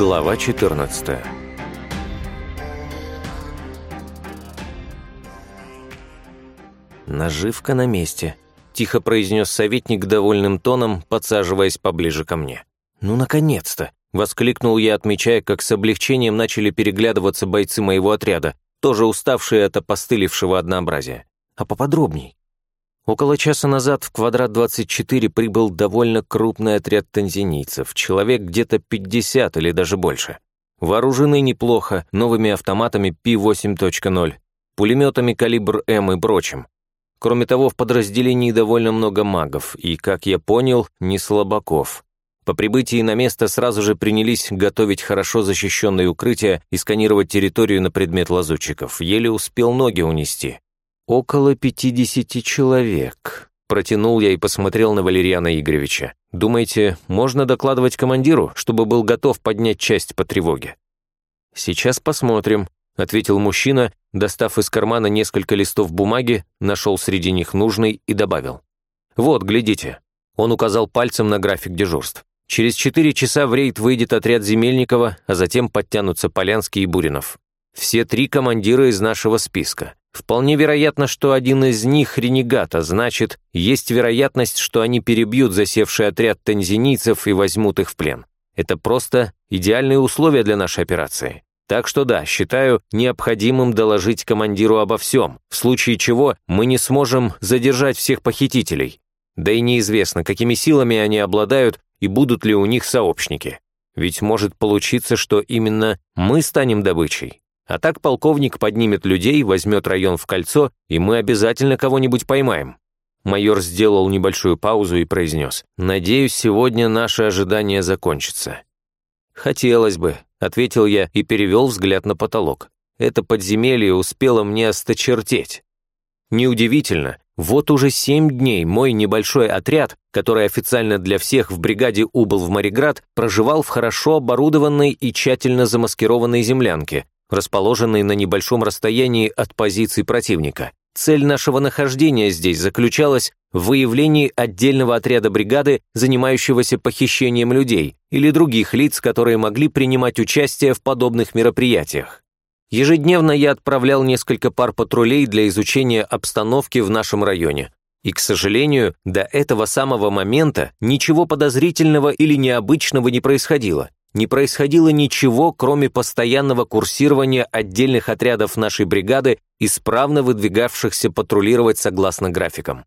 Глава 14 «Наживка на месте», — тихо произнес советник довольным тоном, подсаживаясь поближе ко мне. «Ну, наконец-то!» — воскликнул я, отмечая, как с облегчением начали переглядываться бойцы моего отряда, тоже уставшие от опостылевшего однообразия. «А поподробней?» Около часа назад в квадрат 24 прибыл довольно крупный отряд танзинийцев, человек где-то 50 или даже больше. Вооружены неплохо, новыми автоматами P8.0, пулеметами калибр М и прочим. Кроме того, в подразделении довольно много магов и, как я понял, не слабаков. По прибытии на место сразу же принялись готовить хорошо защищенные укрытия и сканировать территорию на предмет лазутчиков. Еле успел ноги унести. «Около пятидесяти человек», — протянул я и посмотрел на Валерьяна Игоревича. «Думаете, можно докладывать командиру, чтобы был готов поднять часть по тревоге?» «Сейчас посмотрим», — ответил мужчина, достав из кармана несколько листов бумаги, нашел среди них нужный и добавил. «Вот, глядите». Он указал пальцем на график дежурств. Через четыре часа в рейд выйдет отряд Земельникова, а затем подтянутся Полянский и Буринов. Все три командира из нашего списка. Вполне вероятно, что один из них ренегат, а значит, есть вероятность, что они перебьют засевший отряд танзинийцев и возьмут их в плен. Это просто идеальные условия для нашей операции. Так что да, считаю необходимым доложить командиру обо всем, в случае чего мы не сможем задержать всех похитителей. Да и неизвестно, какими силами они обладают и будут ли у них сообщники. Ведь может получиться, что именно мы станем добычей. А так полковник поднимет людей, возьмет район в кольцо, и мы обязательно кого-нибудь поймаем». Майор сделал небольшую паузу и произнес. «Надеюсь, сегодня наше ожидание закончится». «Хотелось бы», — ответил я и перевел взгляд на потолок. «Это подземелье успело мне осточертеть». Неудивительно, вот уже семь дней мой небольшой отряд, который официально для всех в бригаде убыл в Мариград, проживал в хорошо оборудованной и тщательно замаскированной землянке, расположенный на небольшом расстоянии от позиций противника. Цель нашего нахождения здесь заключалась в выявлении отдельного отряда бригады, занимающегося похищением людей или других лиц, которые могли принимать участие в подобных мероприятиях. Ежедневно я отправлял несколько пар патрулей для изучения обстановки в нашем районе. И, к сожалению, до этого самого момента ничего подозрительного или необычного не происходило не происходило ничего, кроме постоянного курсирования отдельных отрядов нашей бригады, исправно выдвигавшихся патрулировать согласно графикам.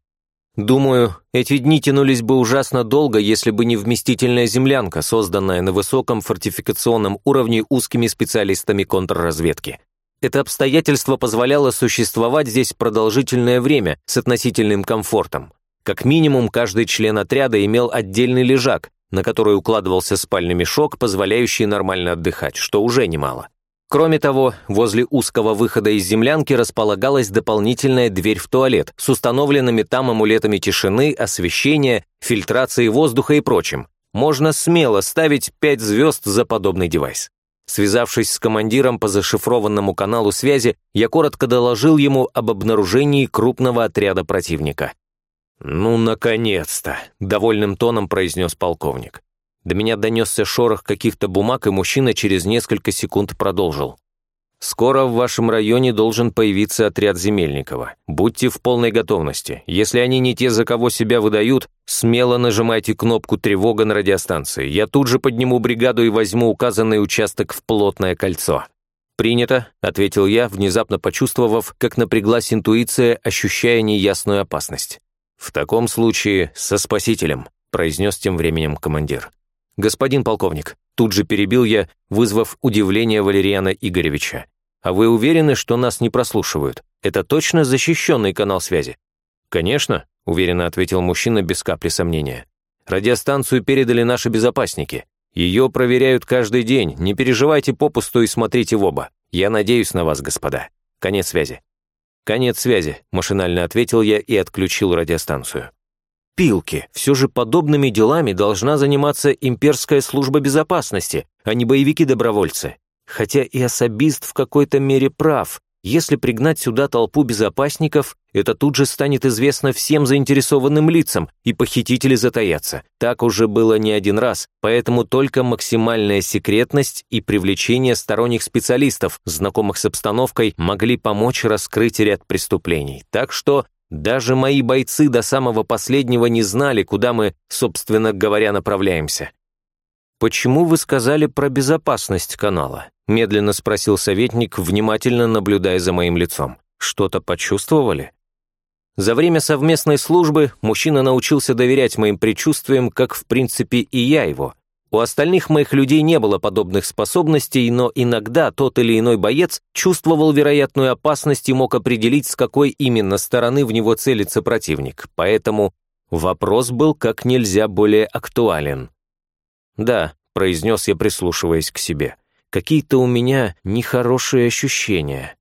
Думаю, эти дни тянулись бы ужасно долго, если бы не вместительная землянка, созданная на высоком фортификационном уровне узкими специалистами контрразведки. Это обстоятельство позволяло существовать здесь продолжительное время с относительным комфортом. Как минимум, каждый член отряда имел отдельный лежак, на который укладывался спальный мешок, позволяющий нормально отдыхать, что уже немало. Кроме того, возле узкого выхода из землянки располагалась дополнительная дверь в туалет с установленными там амулетами тишины, освещения, фильтрации воздуха и прочим. Можно смело ставить 5 звезд за подобный девайс. Связавшись с командиром по зашифрованному каналу связи, я коротко доложил ему об обнаружении крупного отряда противника. «Ну, наконец-то!» — довольным тоном произнес полковник. До меня донесся шорох каких-то бумаг, и мужчина через несколько секунд продолжил. «Скоро в вашем районе должен появиться отряд Земельникова. Будьте в полной готовности. Если они не те, за кого себя выдают, смело нажимайте кнопку «Тревога» на радиостанции. Я тут же подниму бригаду и возьму указанный участок в плотное кольцо». «Принято», — ответил я, внезапно почувствовав, как напряглась интуиция, ощущая неясную опасность. «В таком случае со спасителем», — произнес тем временем командир. «Господин полковник», — тут же перебил я, вызвав удивление Валериана Игоревича. «А вы уверены, что нас не прослушивают? Это точно защищенный канал связи?» «Конечно», — уверенно ответил мужчина без капли сомнения. «Радиостанцию передали наши безопасники. Ее проверяют каждый день. Не переживайте попусту и смотрите в оба. Я надеюсь на вас, господа. Конец связи». «Конец связи», – машинально ответил я и отключил радиостанцию. Пилки. Все же подобными делами должна заниматься имперская служба безопасности, а не боевики-добровольцы. Хотя и особист в какой-то мере прав. Если пригнать сюда толпу безопасников, это тут же станет известно всем заинтересованным лицам, и похитители затаятся. Так уже было не один раз, поэтому только максимальная секретность и привлечение сторонних специалистов, знакомых с обстановкой, могли помочь раскрыть ряд преступлений. Так что даже мои бойцы до самого последнего не знали, куда мы, собственно говоря, направляемся. «Почему вы сказали про безопасность канала?» — медленно спросил советник, внимательно наблюдая за моим лицом. «Что-то почувствовали?» За время совместной службы мужчина научился доверять моим предчувствиям, как, в принципе, и я его. У остальных моих людей не было подобных способностей, но иногда тот или иной боец чувствовал вероятную опасность и мог определить, с какой именно стороны в него целится противник. Поэтому вопрос был как нельзя более актуален. «Да», — произнес я, прислушиваясь к себе, — «какие-то у меня нехорошие ощущения».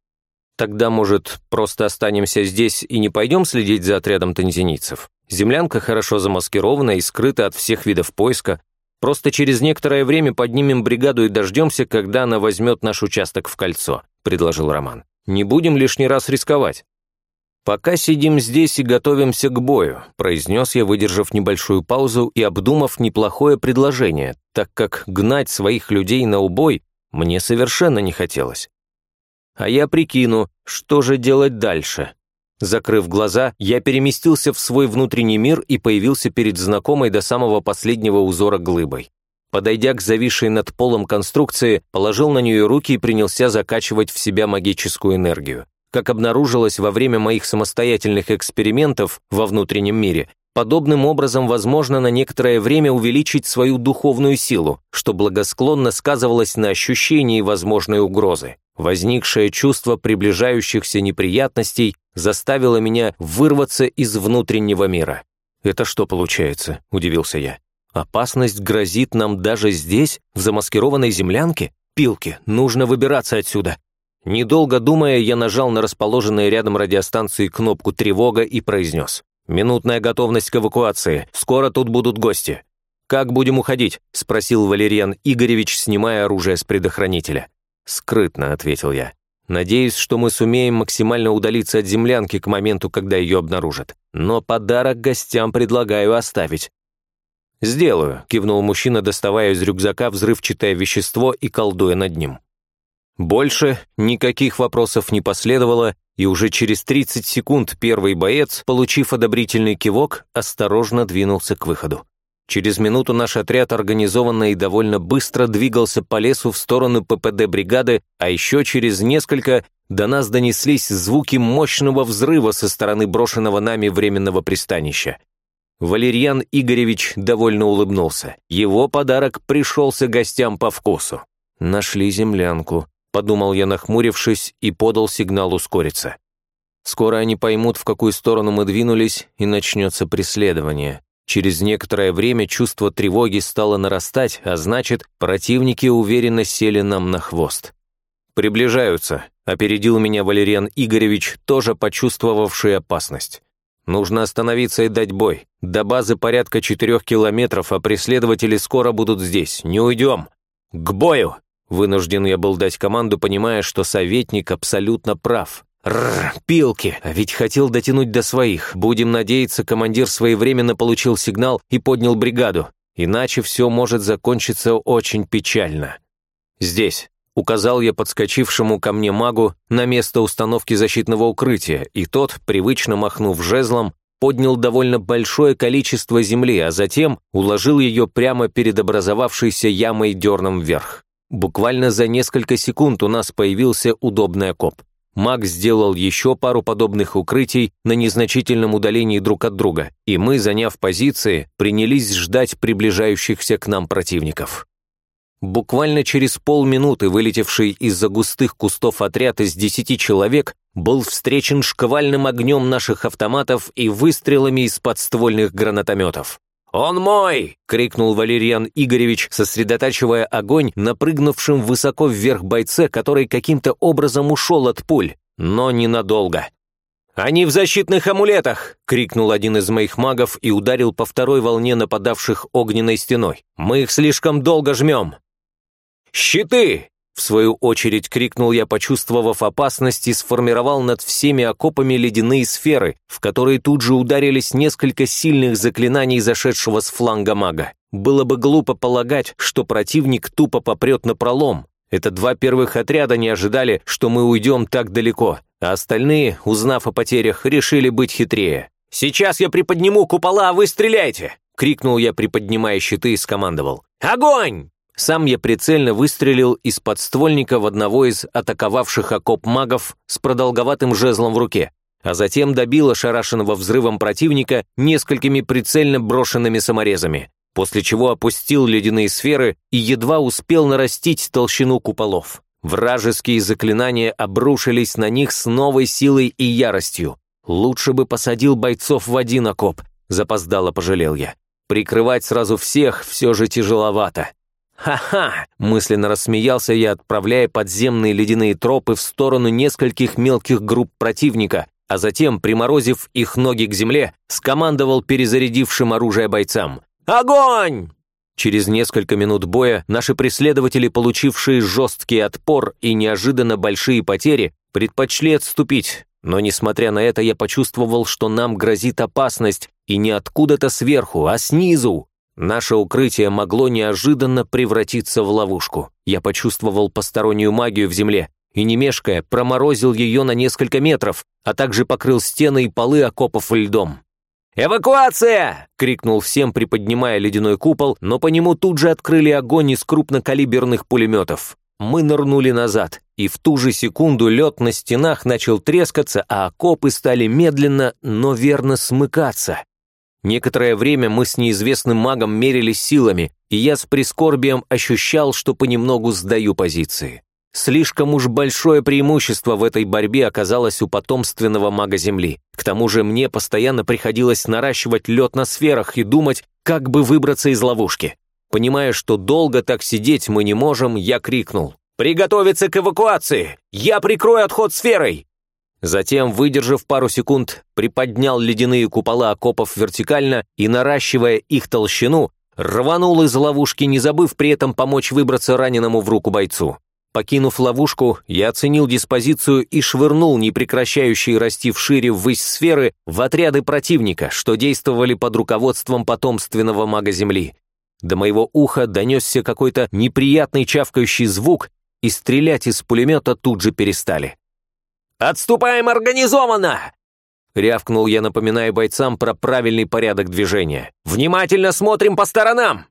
«Тогда, может, просто останемся здесь и не пойдем следить за отрядом танзинийцев? Землянка хорошо замаскирована и скрыта от всех видов поиска. Просто через некоторое время поднимем бригаду и дождемся, когда она возьмет наш участок в кольцо», — предложил Роман. «Не будем лишний раз рисковать». «Пока сидим здесь и готовимся к бою», произнес я, выдержав небольшую паузу и обдумав неплохое предложение, так как гнать своих людей на убой мне совершенно не хотелось. А я прикину, что же делать дальше. Закрыв глаза, я переместился в свой внутренний мир и появился перед знакомой до самого последнего узора глыбой. Подойдя к зависшей над полом конструкции, положил на нее руки и принялся закачивать в себя магическую энергию. Как обнаружилось во время моих самостоятельных экспериментов во внутреннем мире, подобным образом возможно на некоторое время увеличить свою духовную силу, что благосклонно сказывалось на ощущении возможной угрозы. Возникшее чувство приближающихся неприятностей заставило меня вырваться из внутреннего мира. «Это что получается?» – удивился я. «Опасность грозит нам даже здесь, в замаскированной землянке? Пилки, нужно выбираться отсюда. Недолго думая, я нажал на расположенные рядом радиостанции кнопку «Тревога» и произнес. «Минутная готовность к эвакуации. Скоро тут будут гости». «Как будем уходить?» – спросил Валерьян Игоревич, снимая оружие с предохранителя. «Скрытно», – ответил я. «Надеюсь, что мы сумеем максимально удалиться от землянки к моменту, когда ее обнаружат. Но подарок гостям предлагаю оставить». «Сделаю», – кивнул мужчина, доставая из рюкзака взрывчатое вещество и колдуя над ним. Больше никаких вопросов не последовало, и уже через 30 секунд первый боец, получив одобрительный кивок, осторожно двинулся к выходу. Через минуту наш отряд организованно и довольно быстро двигался по лесу в сторону ППД бригады, а еще через несколько до нас донеслись звуки мощного взрыва со стороны брошенного нами временного пристанища. Валерьян Игоревич довольно улыбнулся. Его подарок пришелся гостям по вкусу. Нашли землянку подумал я, нахмурившись, и подал сигнал ускориться. Скоро они поймут, в какую сторону мы двинулись, и начнется преследование. Через некоторое время чувство тревоги стало нарастать, а значит, противники уверенно сели нам на хвост. «Приближаются», — опередил меня Валериан Игоревич, тоже почувствовавший опасность. «Нужно остановиться и дать бой. До базы порядка четырех километров, а преследователи скоро будут здесь. Не уйдем. К бою!» Вынужден я был дать команду, понимая, что советник абсолютно прав. Рррр, пилки, а ведь хотел дотянуть до своих. Будем надеяться, командир своевременно получил сигнал и поднял бригаду. Иначе все может закончиться очень печально. Здесь. Указал я подскочившему ко мне магу на место установки защитного укрытия, и тот, привычно махнув жезлом, поднял довольно большое количество земли, а затем уложил ее прямо перед образовавшейся ямой дерном вверх. Буквально за несколько секунд у нас появился удобный окоп. Маг сделал еще пару подобных укрытий на незначительном удалении друг от друга, и мы, заняв позиции, принялись ждать приближающихся к нам противников. Буквально через полминуты вылетевший из-за густых кустов отряд из десяти человек был встречен шквальным огнем наших автоматов и выстрелами из подствольных гранатометов. «Он мой!» — крикнул Валерьян Игоревич, сосредотачивая огонь на прыгнувшем высоко вверх бойце, который каким-то образом ушел от пуль, но ненадолго. «Они в защитных амулетах!» — крикнул один из моих магов и ударил по второй волне нападавших огненной стеной. «Мы их слишком долго жмем!» «Щиты!» В свою очередь крикнул я, почувствовав опасность, и сформировал над всеми окопами ледяные сферы, в которые тут же ударились несколько сильных заклинаний зашедшего с фланга мага. Было бы глупо полагать, что противник тупо попрет на пролом. Это два первых отряда не ожидали, что мы уйдем так далеко, а остальные, узнав о потерях, решили быть хитрее. «Сейчас я приподниму купола, а вы стреляйте!» — крикнул я, приподнимая щиты, и скомандовал. «Огонь!» Сам я прицельно выстрелил из подствольника в одного из атаковавших окоп магов с продолговатым жезлом в руке, а затем добил ошарашенного взрывом противника несколькими прицельно брошенными саморезами, после чего опустил ледяные сферы и едва успел нарастить толщину куполов. Вражеские заклинания обрушились на них с новой силой и яростью. Лучше бы посадил бойцов в один окоп, запоздало пожалел я. Прикрывать сразу всех все же тяжеловато. «Ха-ха!» – мысленно рассмеялся я, отправляя подземные ледяные тропы в сторону нескольких мелких групп противника, а затем, приморозив их ноги к земле, скомандовал перезарядившим оружие бойцам. «Огонь!» Через несколько минут боя наши преследователи, получившие жесткий отпор и неожиданно большие потери, предпочли отступить, но, несмотря на это, я почувствовал, что нам грозит опасность, и не откуда-то сверху, а снизу. Наше укрытие могло неожиданно превратиться в ловушку. Я почувствовал постороннюю магию в земле и, не мешкая, проморозил ее на несколько метров, а также покрыл стены и полы окопов льдом. «Эвакуация!» — крикнул всем, приподнимая ледяной купол, но по нему тут же открыли огонь из крупнокалиберных пулеметов. Мы нырнули назад, и в ту же секунду лед на стенах начал трескаться, а окопы стали медленно, но верно смыкаться. Некоторое время мы с неизвестным магом мерились силами, и я с прискорбием ощущал, что понемногу сдаю позиции. Слишком уж большое преимущество в этой борьбе оказалось у потомственного мага Земли. К тому же мне постоянно приходилось наращивать лед на сферах и думать, как бы выбраться из ловушки. Понимая, что долго так сидеть мы не можем, я крикнул. «Приготовиться к эвакуации! Я прикрою отход сферой!» Затем, выдержав пару секунд, приподнял ледяные купола окопов вертикально и, наращивая их толщину, рванул из ловушки, не забыв при этом помочь выбраться раненому в руку бойцу. Покинув ловушку, я оценил диспозицию и швырнул непрекращающие расти вшире ввысь сферы в отряды противника, что действовали под руководством потомственного мага Земли. До моего уха донесся какой-то неприятный чавкающий звук, и стрелять из пулемета тут же перестали. «Отступаем организованно!» Рявкнул я, напоминая бойцам про правильный порядок движения. «Внимательно смотрим по сторонам!»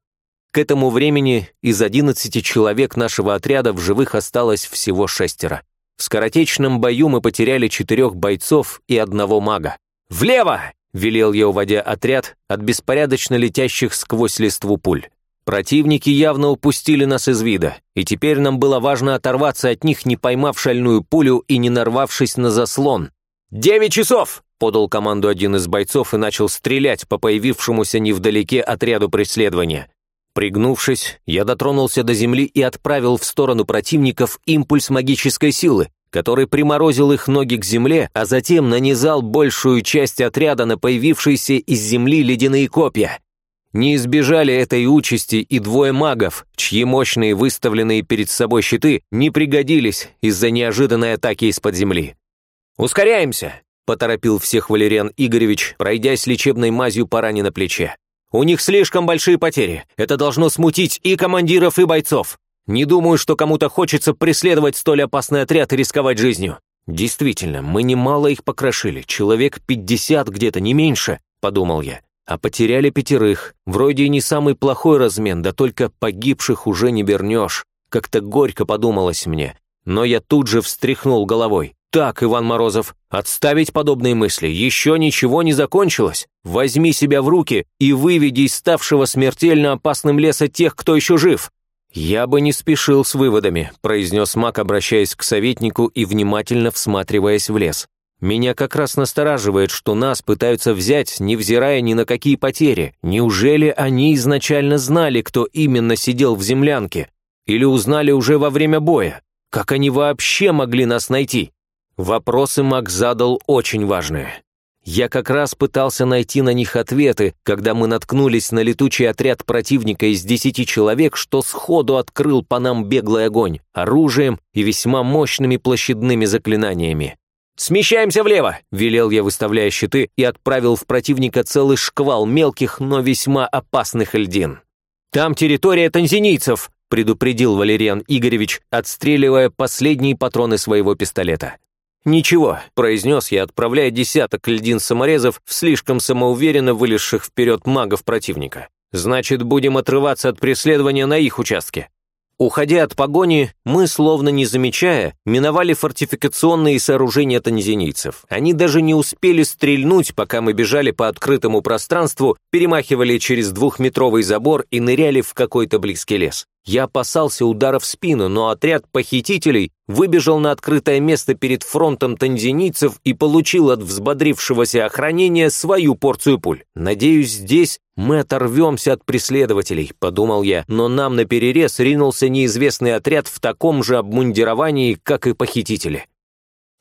К этому времени из одиннадцати человек нашего отряда в живых осталось всего шестеро. В скоротечном бою мы потеряли четырех бойцов и одного мага. «Влево!» — велел я, уводя отряд от беспорядочно летящих сквозь листву пуль. Противники явно упустили нас из вида, и теперь нам было важно оторваться от них, не поймав шальную пулю и не нарвавшись на заслон. «Девять часов!» — подал команду один из бойцов и начал стрелять по появившемуся невдалеке отряду преследования. Пригнувшись, я дотронулся до земли и отправил в сторону противников импульс магической силы, который приморозил их ноги к земле, а затем нанизал большую часть отряда на появившиеся из земли ледяные копья. Не избежали этой участи и двое магов, чьи мощные выставленные перед собой щиты не пригодились из-за неожиданной атаки из-под земли. «Ускоряемся!» — поторопил всех Валериан Игоревич, пройдясь лечебной мазью по ране на плече. «У них слишком большие потери. Это должно смутить и командиров, и бойцов. Не думаю, что кому-то хочется преследовать столь опасный отряд и рисковать жизнью». «Действительно, мы немало их покрошили, человек пятьдесят где-то, не меньше», — подумал я. А потеряли пятерых. Вроде и не самый плохой размен, да только погибших уже не вернешь. Как-то горько подумалось мне. Но я тут же встряхнул головой. «Так, Иван Морозов, отставить подобные мысли. Еще ничего не закончилось. Возьми себя в руки и выведи из ставшего смертельно опасным леса тех, кто еще жив». «Я бы не спешил с выводами», – произнес маг, обращаясь к советнику и внимательно всматриваясь в лес. Меня как раз настораживает, что нас пытаются взять, невзирая ни на какие потери. Неужели они изначально знали, кто именно сидел в землянке? Или узнали уже во время боя? Как они вообще могли нас найти? Вопросы Мак задал очень важные. Я как раз пытался найти на них ответы, когда мы наткнулись на летучий отряд противника из десяти человек, что сходу открыл по нам беглый огонь, оружием и весьма мощными площадными заклинаниями. «Смещаемся влево!» – велел я, выставляя щиты, и отправил в противника целый шквал мелких, но весьма опасных льдин. «Там территория танзинийцев!» – предупредил Валериан Игоревич, отстреливая последние патроны своего пистолета. «Ничего», – произнес я, отправляя десяток льдин-саморезов в слишком самоуверенно вылезших вперед магов противника. «Значит, будем отрываться от преследования на их участке». Уходя от погони, мы, словно не замечая, миновали фортификационные сооружения танзинийцев. Они даже не успели стрельнуть, пока мы бежали по открытому пространству, перемахивали через двухметровый забор и ныряли в какой-то близкий лес. Я опасался удара в спину, но отряд похитителей выбежал на открытое место перед фронтом танзинийцев и получил от взбодрившегося охранения свою порцию пуль. Надеюсь, здесь мы оторвемся от преследователей, подумал я, но нам на перерез ринулся неизвестный отряд в таком же обмундировании, как и похитители.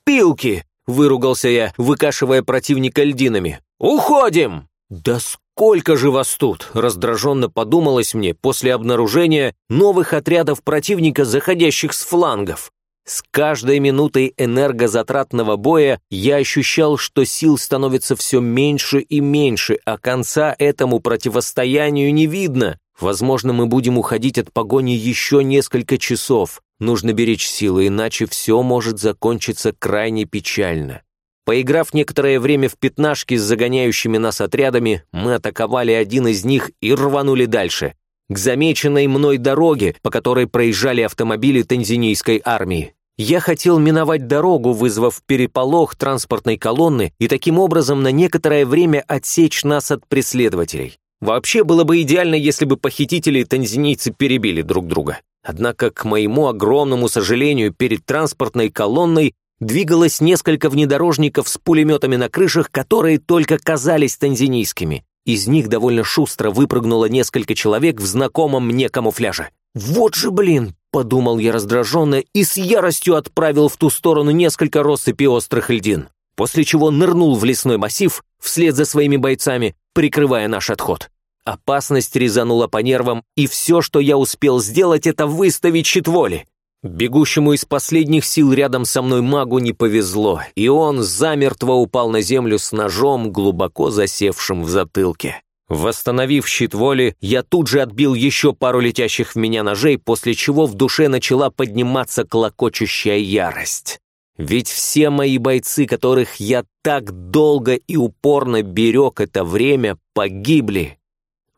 «Пилки!» – выругался я, выкашивая противника льдинами. «Уходим!» «Да сколько же вас тут?» – раздраженно подумалось мне после обнаружения новых отрядов противника, заходящих с флангов. С каждой минутой энергозатратного боя я ощущал, что сил становится все меньше и меньше, а конца этому противостоянию не видно. Возможно, мы будем уходить от погони еще несколько часов. Нужно беречь силы, иначе все может закончиться крайне печально. Поиграв некоторое время в пятнашки с загоняющими нас отрядами, мы атаковали один из них и рванули дальше, к замеченной мной дороге, по которой проезжали автомобили танзинийской армии. Я хотел миновать дорогу, вызвав переполох транспортной колонны и таким образом на некоторое время отсечь нас от преследователей. Вообще было бы идеально, если бы похитители и танзинийцы перебили друг друга. Однако, к моему огромному сожалению, перед транспортной колонной двигалось несколько внедорожников с пулеметами на крышах, которые только казались танзинийскими. Из них довольно шустро выпрыгнуло несколько человек в знакомом мне камуфляже. «Вот же блин!» — подумал я раздраженно и с яростью отправил в ту сторону несколько россыпи острых льдин, после чего нырнул в лесной массив вслед за своими бойцами, прикрывая наш отход. Опасность резанула по нервам, и все, что я успел сделать, это выставить щит воли. Бегущему из последних сил рядом со мной магу не повезло, и он замертво упал на землю с ножом, глубоко засевшим в затылке. Восстановив щит воли, я тут же отбил еще пару летящих в меня ножей, после чего в душе начала подниматься клокочущая ярость. Ведь все мои бойцы, которых я так долго и упорно берег это время, погибли.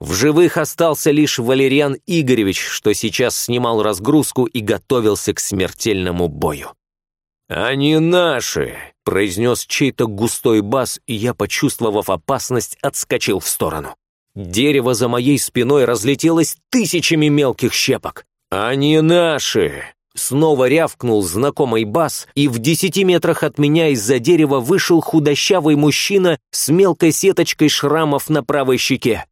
В живых остался лишь Валериан Игоревич, что сейчас снимал разгрузку и готовился к смертельному бою. «Они наши!» — произнес чей-то густой бас, и я, почувствовав опасность, отскочил в сторону. Дерево за моей спиной разлетелось тысячами мелких щепок. «Они наши!» Снова рявкнул знакомый бас, и в десяти метрах от меня из-за дерева вышел худощавый мужчина с мелкой сеточкой шрамов на правой щеке.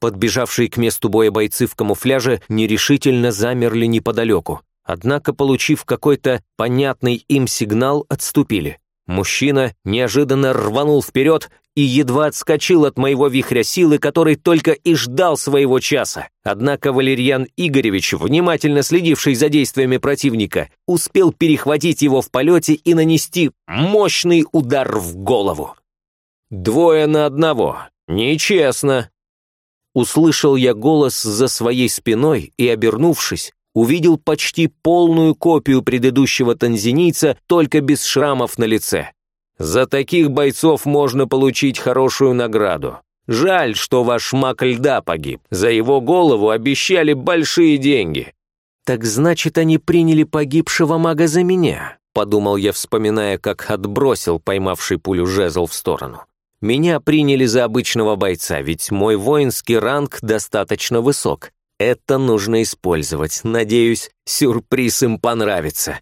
Подбежавшие к месту боя бойцы в камуфляже нерешительно замерли неподалеку. Однако, получив какой-то понятный им сигнал, отступили. Мужчина неожиданно рванул вперед и едва отскочил от моего вихря силы, который только и ждал своего часа. Однако Валерьян Игоревич, внимательно следивший за действиями противника, успел перехватить его в полете и нанести мощный удар в голову. «Двое на одного. Нечестно», Услышал я голос за своей спиной и, обернувшись, увидел почти полную копию предыдущего танзинийца, только без шрамов на лице. За таких бойцов можно получить хорошую награду. Жаль, что ваш маг льда погиб. За его голову обещали большие деньги. Так значит, они приняли погибшего мага за меня, подумал я, вспоминая, как отбросил поймавший пулю жезл в сторону. Меня приняли за обычного бойца, ведь мой воинский ранг достаточно высок. Это нужно использовать. Надеюсь, сюрприз им понравится.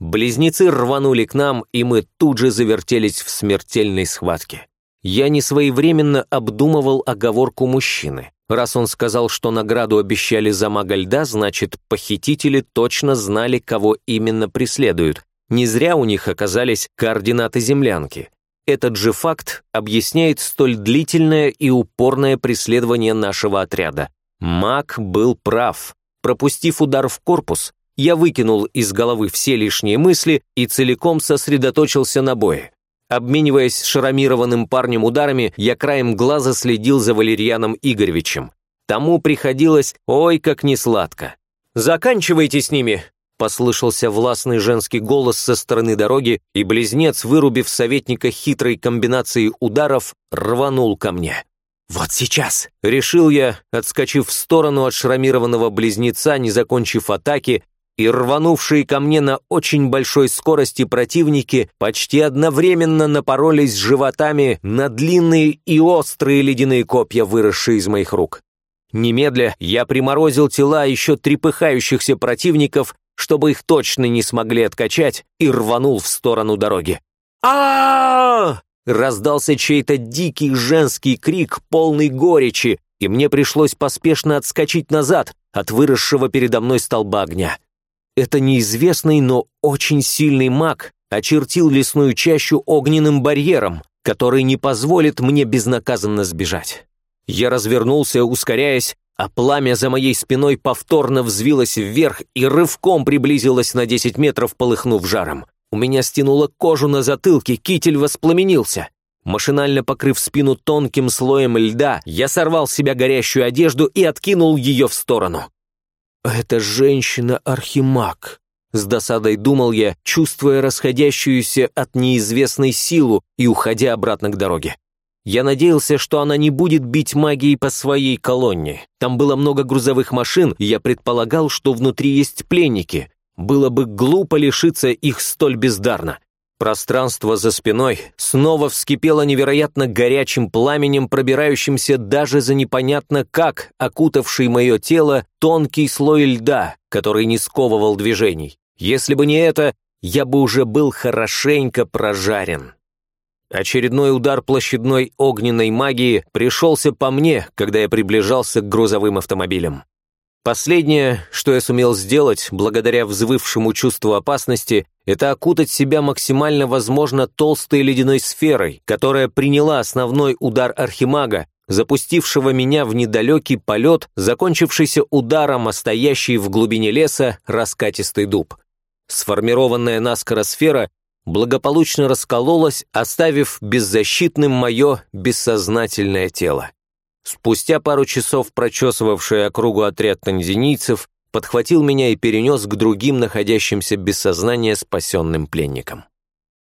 Близнецы рванули к нам, и мы тут же завертелись в смертельной схватке. Я не своевременно обдумывал оговорку мужчины. Раз он сказал, что награду обещали за мага льда, значит, похитители точно знали, кого именно преследуют. Не зря у них оказались координаты землянки. Этот же факт объясняет столь длительное и упорное преследование нашего отряда. Мак был прав. Пропустив удар в корпус, я выкинул из головы все лишние мысли и целиком сосредоточился на бое. Обмениваясь шрамированным парнем ударами, я краем глаза следил за Валерьяном Игоревичем. Тому приходилось ой как несладко. «Заканчивайте с ними!» Послышался властный женский голос со стороны дороги, и близнец, вырубив советника хитрой комбинацией ударов, рванул ко мне. «Вот сейчас!» — решил я, отскочив в сторону от шрамированного близнеца, не закончив атаки, и рванувшие ко мне на очень большой скорости противники почти одновременно напоролись животами на длинные и острые ледяные копья, выросшие из моих рук. Немедля я приморозил тела еще трепыхающихся противников чтобы их точно не смогли откачать, и рванул в сторону дороги. а Раздался чей-то дикий женский крик, полный горечи, и мне пришлось поспешно отскочить назад от выросшего передо мной столба огня. Это неизвестный, но очень сильный маг очертил лесную чащу огненным барьером, который не позволит мне безнаказанно сбежать. Я развернулся, ускоряясь, а пламя за моей спиной повторно взвилось вверх и рывком приблизилось на 10 метров, полыхнув жаром. У меня стянуло кожу на затылке, китель воспламенился. Машинально покрыв спину тонким слоем льда, я сорвал с себя горящую одежду и откинул ее в сторону. «Это женщина-архимаг», — с досадой думал я, чувствуя расходящуюся от неизвестной силу и уходя обратно к дороге. Я надеялся, что она не будет бить магией по своей колонне. Там было много грузовых машин, и я предполагал, что внутри есть пленники. Было бы глупо лишиться их столь бездарно. Пространство за спиной снова вскипело невероятно горячим пламенем, пробирающимся даже за непонятно как окутавший мое тело тонкий слой льда, который не сковывал движений. Если бы не это, я бы уже был хорошенько прожарен. Очередной удар площадной огненной магии пришелся по мне, когда я приближался к грузовым автомобилям. Последнее, что я сумел сделать, благодаря взвывшему чувству опасности, это окутать себя максимально возможно толстой ледяной сферой, которая приняла основной удар архимага, запустившего меня в недалекий полет, закончившийся ударом о стоящий в глубине леса раскатистый дуб. Сформированная наскоро сфера благополучно раскололась, оставив беззащитным мое бессознательное тело. Спустя пару часов прочесывавший округу отряд танзинийцев подхватил меня и перенес к другим находящимся без сознания спасенным пленникам.